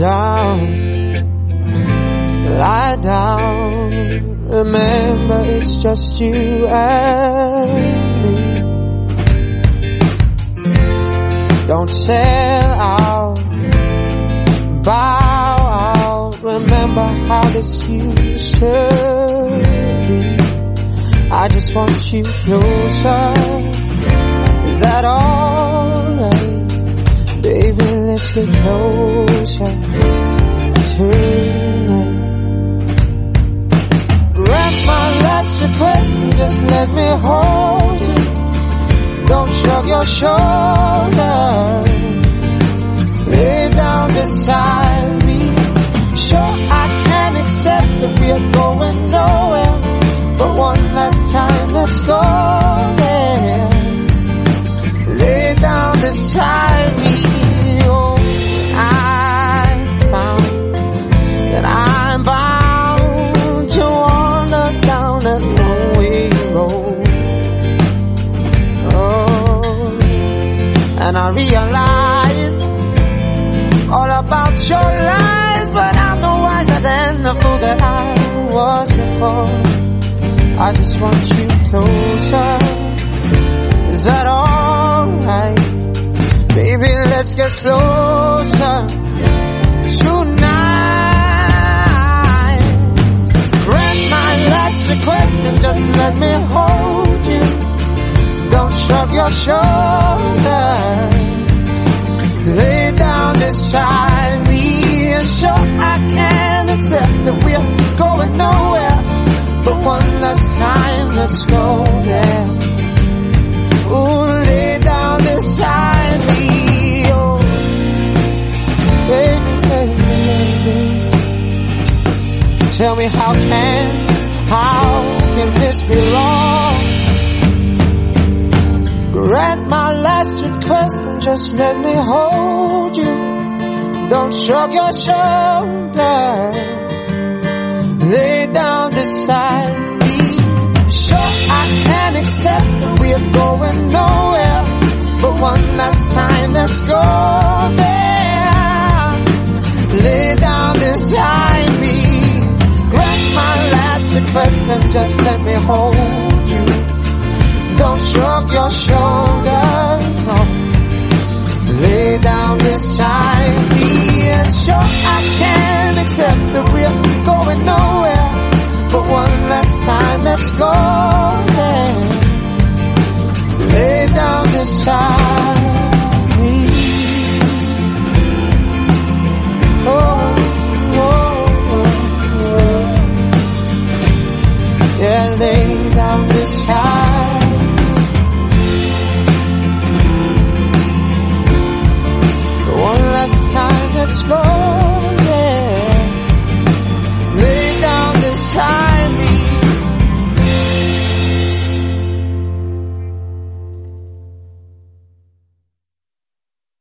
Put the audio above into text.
down, lie down. Remember, it's just you and me. Don't sell out, bow out. Remember how this used to be. I just want you closer. Is that all? Get closer tonight. Grant my last request and just let me hold you. Don't shrug your shoulders. Lay down beside me. Sure, I can accept that we're going nowhere. But one last time, let's go and I realize all about your lies, but I'm no wiser than the fool that I was before. I just want you closer. Is that alright? Baby, let's get closer tonight. Grant my last request and just let me hold you. Don't shrug your shoulders. That we're going nowhere. But one last time, let's go there. Ooh, lay down beside me. Oh, baby, baby, baby. Tell me how can, how can this be wrong? Grant my last request and just let me hold you. Don't shrug your shoulders. Lay down beside me. Sure, I can accept that we're going nowhere. But one last time, let's go there. Lay down beside me. Grant my last request and just let me hold you. Don't shrug your shoulders. Let's go